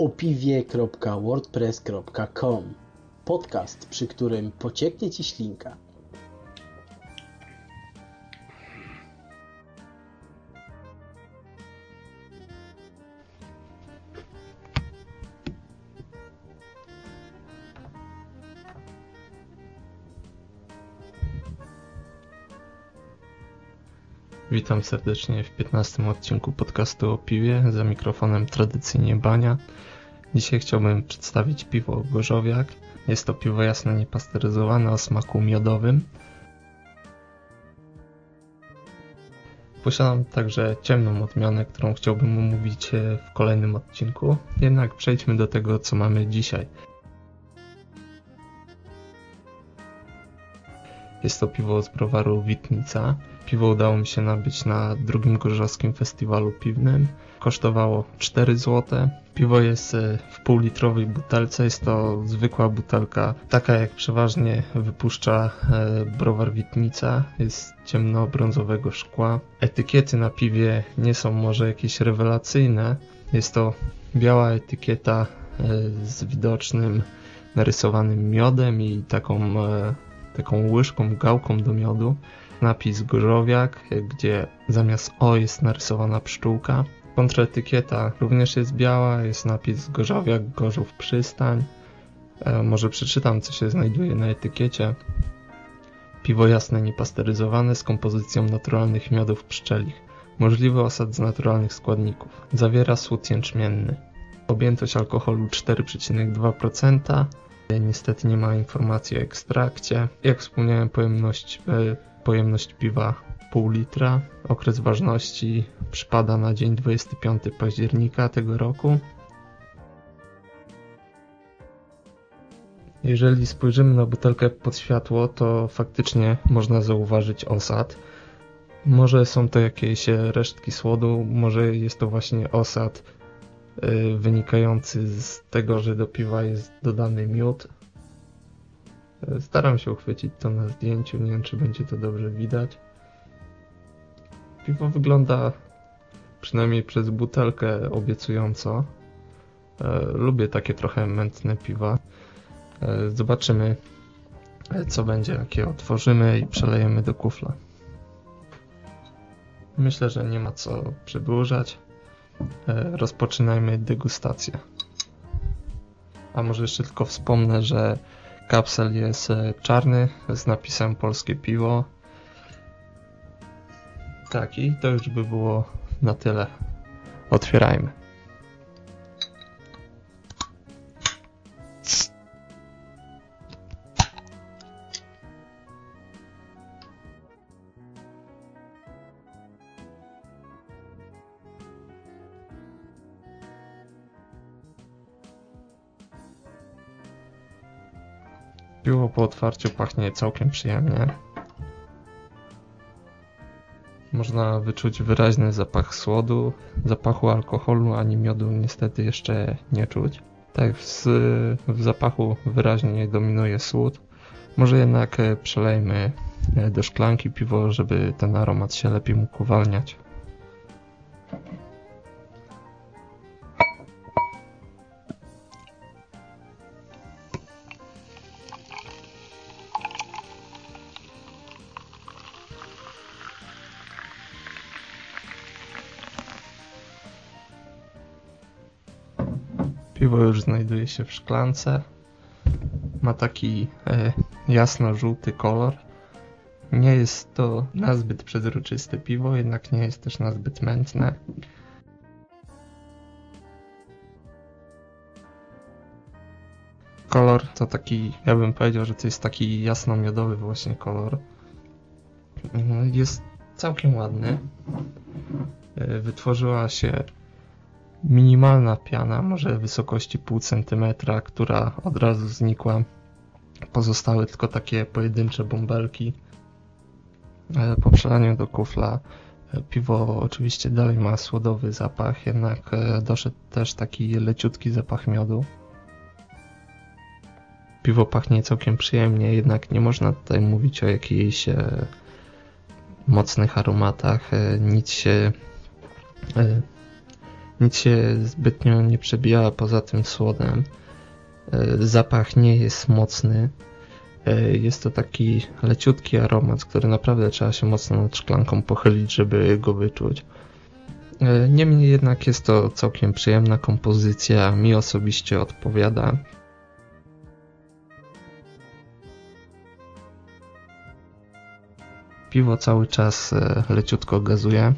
opiwie.wordpress.com Podcast, przy którym pocieknie Ci ślinka. Witam serdecznie w 15 odcinku podcastu o piwie. Za mikrofonem tradycyjnie Bania. Dzisiaj chciałbym przedstawić piwo Gorzowiak. Jest to piwo jasne niepasteryzowane o smaku miodowym. Posiadam także ciemną odmianę, którą chciałbym omówić w kolejnym odcinku. Jednak przejdźmy do tego, co mamy dzisiaj. Jest to piwo z browaru Witnica. Piwo udało mi się nabyć na drugim gorzowskim festiwalu piwnym. Kosztowało 4 zł. Piwo jest e, w półlitrowej butelce. Jest to zwykła butelka, taka jak przeważnie wypuszcza e, browar Witnica. Jest ciemnobrązowego szkła. Etykiety na piwie nie są może jakieś rewelacyjne. Jest to biała etykieta e, z widocznym narysowanym miodem i taką taką łyżką, gałką do miodu napis Gorzowiak, gdzie zamiast O jest narysowana pszczółka. Kontraetykieta również jest biała, jest napis Gorzowiak, Gorzów Przystań. E, może przeczytam, co się znajduje na etykiecie. Piwo jasne, niepasteryzowane z kompozycją naturalnych miodów pszczelich. Możliwy osad z naturalnych składników. Zawiera słód jęczmienny. Objętość alkoholu 4,2%. Niestety nie ma informacji o ekstrakcie. Jak wspomniałem, pojemność, pojemność piwa pół litra. Okres ważności przypada na dzień 25 października tego roku. Jeżeli spojrzymy na butelkę pod światło, to faktycznie można zauważyć osad. Może są to jakieś resztki słodu, może jest to właśnie osad Y, wynikający z tego, że do piwa jest dodany miód. Staram się uchwycić to na zdjęciu, nie wiem czy będzie to dobrze widać. Piwo wygląda przynajmniej przez butelkę obiecująco. Y, lubię takie trochę mętne piwa. Zobaczymy co będzie, jak je otworzymy i przelejemy do kufla. Myślę, że nie ma co przedłużać. E, rozpoczynajmy degustację. A może jeszcze tylko wspomnę, że kapsel jest e, czarny z napisem polskie piwo. Tak i to już by było na tyle. Otwierajmy. Piwo po otwarciu pachnie całkiem przyjemnie. Można wyczuć wyraźny zapach słodu, zapachu alkoholu, ani miodu niestety jeszcze nie czuć. Tak, w, w zapachu wyraźnie dominuje słód. Może jednak przelejmy e, do szklanki piwo, żeby ten aromat się lepiej mógł uwalniać. Piwo już znajduje się w szklance. Ma taki e, jasno-żółty kolor. Nie jest to nazbyt przezroczyste piwo, jednak nie jest też nazbyt mętne. Kolor to taki, ja bym powiedział, że to jest taki jasno-miodowy właśnie kolor. Mhm, jest całkiem ładny. E, wytworzyła się minimalna piana, może wysokości pół centymetra, która od razu znikła. Pozostały tylko takie pojedyncze bąbelki. Po przelaniu do kufla e, piwo oczywiście dalej ma słodowy zapach, jednak e, doszedł też taki leciutki zapach miodu. Piwo pachnie całkiem przyjemnie, jednak nie można tutaj mówić o jakichś e, mocnych aromatach. Nic się nic się zbytnio nie przebija poza tym słodem. Zapach nie jest mocny. Jest to taki leciutki aromat, który naprawdę trzeba się mocno nad szklanką pochylić, żeby go wyczuć. Niemniej jednak jest to całkiem przyjemna kompozycja, mi osobiście odpowiada. Piwo cały czas e, leciutko gazuje.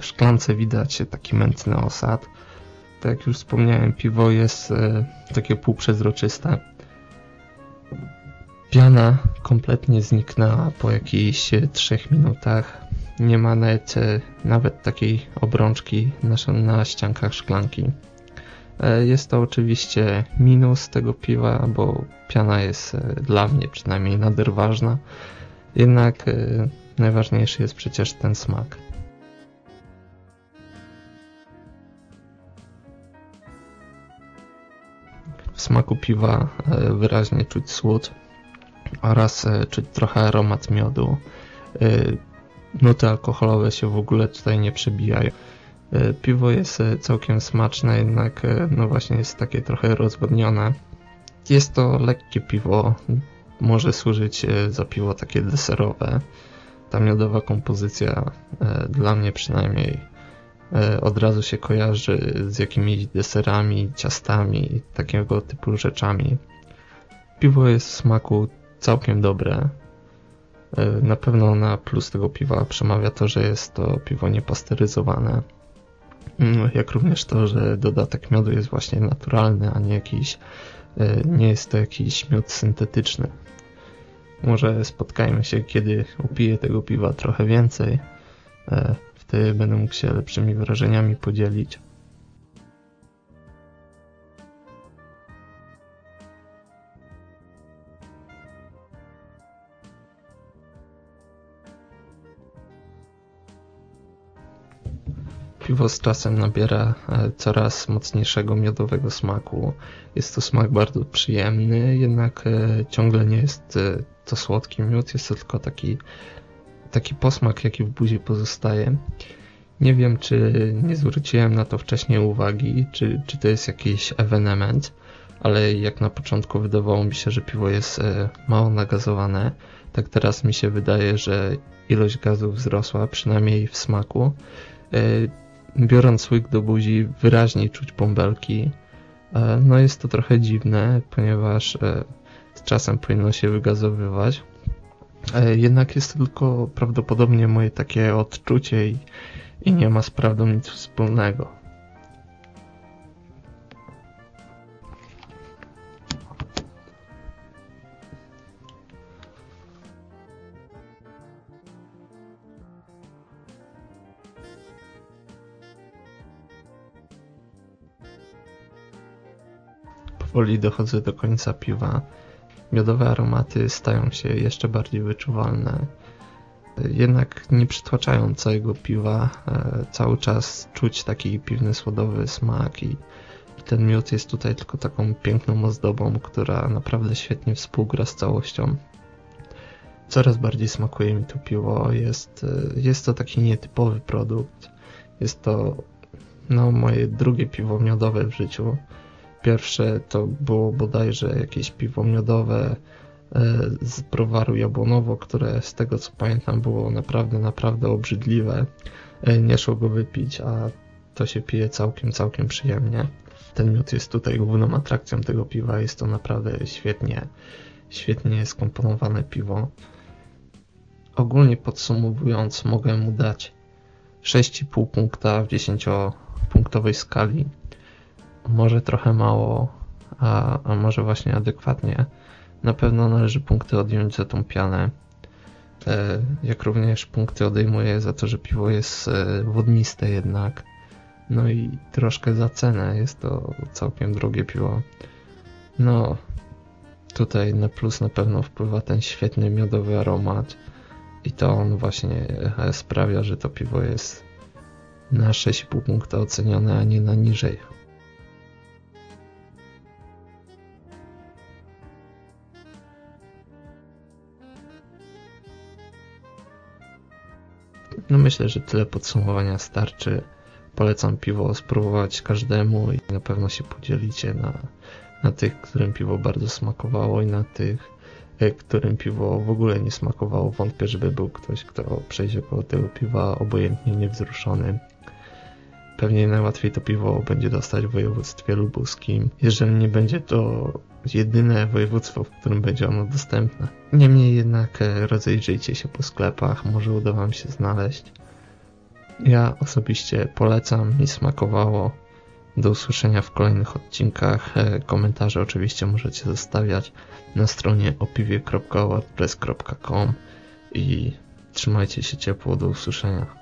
W szklance widać taki mętny osad. Tak jak już wspomniałem, piwo jest e, takie półprzezroczyste. Piana kompletnie zniknęła po jakichś 3 minutach. Nie ma nawet, e, nawet takiej obrączki na, na ściankach szklanki. Jest to oczywiście minus tego piwa, bo piana jest dla mnie przynajmniej nader ważna. Jednak najważniejszy jest przecież ten smak. Smaku piwa y, wyraźnie czuć słód oraz y, czuć trochę aromat miodu. Nuty alkoholowe się w ogóle tutaj nie przebijają. Piwo jest całkiem smaczne, jednak no właśnie jest takie trochę rozwodnione. Jest to lekkie piwo, może służyć e, za piwo takie deserowe. Ta miodowa kompozycja e, dla mnie przynajmniej e, od razu się kojarzy z jakimiś deserami, ciastami, takiego typu rzeczami. Piwo jest w smaku całkiem dobre. Na pewno na plus tego piwa przemawia to, że jest to piwo niepasteryzowane. Mm, jak również to, że dodatek miodu jest właśnie naturalny, a nie jakiś nie jest to jakiś miód syntetyczny. Może spotkajmy się, kiedy upiję tego piwa trochę więcej. Będę mógł się lepszymi wrażeniami podzielić. Piwo z czasem nabiera e, coraz mocniejszego miodowego smaku. Jest to smak bardzo przyjemny, jednak e, ciągle nie jest e, to słodki miód, jest to tylko taki, taki posmak, jaki w buzi pozostaje. Nie wiem, czy nie zwróciłem na to wcześniej uwagi, czy, czy to jest jakiś ewenement, ale jak na początku wydawało mi się, że piwo jest mało nagazowane, tak teraz mi się wydaje, że ilość gazu wzrosła, przynajmniej w smaku biorąc łyk do buzi wyraźniej czuć bąbelki. E, no jest to trochę dziwne, ponieważ e, z czasem powinno się wygazowywać. E, jednak jest to tylko prawdopodobnie moje takie odczucie i, i nie ma z prawdą nic wspólnego. powoli dochodzę do końca piwa. Miodowe aromaty stają się jeszcze bardziej wyczuwalne. Jednak nie przytłaczają całego piwa. E, cały czas czuć taki piwny słodowy smak i ten miód jest tutaj tylko taką piękną ozdobą, która naprawdę świetnie współgra z całością. Coraz bardziej smakuje mi to piwo. Jest, e, jest to taki nietypowy produkt. Jest to no, moje drugie piwo miodowe w życiu. Pierwsze to było bodajże jakieś piwo miodowe e, z browaru Jabłonowo, które z tego co pamiętam było naprawdę, naprawdę obrzydliwe. E, nie szło go wypić, a to się pije całkiem, całkiem przyjemnie. Ten miód jest tutaj główną atrakcją tego piwa. Jest to naprawdę świetnie, świetnie skomponowane piwo. Ogólnie podsumowując, mogę mu dać 6,5 punkta w 10-punktowej skali może trochę mało, a, a może właśnie adekwatnie. Na pewno należy punkty odjąć za tą pianę. E, jak również punkty odejmuję za to, że piwo jest e, wodniste jednak. No i troszkę za cenę. Jest to całkiem drogie piwo. No, tutaj na plus na pewno wpływa ten świetny miodowy aromat. I to on właśnie e, sprawia, że to piwo jest na 6,5 punkta ocenione, a nie na niżej. Myślę, że tyle podsumowania starczy. Polecam piwo spróbować każdemu i na pewno się podzielicie na, na tych, którym piwo bardzo smakowało i na tych, e, którym piwo w ogóle nie smakowało. Wątpię, żeby był ktoś, kto przejdzie koło tego piwa obojętnie niewzruszony. Pewnie najłatwiej to piwo będzie dostać w województwie lubuskim, jeżeli nie będzie to jedyne województwo, w którym będzie ono dostępne. Niemniej jednak e, rozejrzyjcie się po sklepach, może uda Wam się znaleźć. Ja osobiście polecam, mi smakowało. Do usłyszenia w kolejnych odcinkach. E, komentarze oczywiście możecie zostawiać na stronie opiwie.wordpress.com i trzymajcie się ciepło, do usłyszenia.